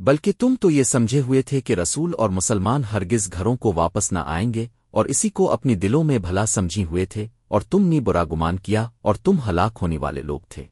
بلکہ تم تو یہ سمجھے ہوئے تھے کہ رسول اور مسلمان ہرگز گھروں کو واپس نہ آئیں گے، اور اسی کو اپنی دلوں میں بھلا سمجھی ہوئے تھے، اور تم نے برا گمان کیا، اور تم ہلاک ہونے والے لوگ تھے۔